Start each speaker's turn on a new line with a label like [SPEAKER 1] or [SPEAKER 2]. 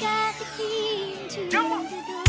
[SPEAKER 1] got the key to the door.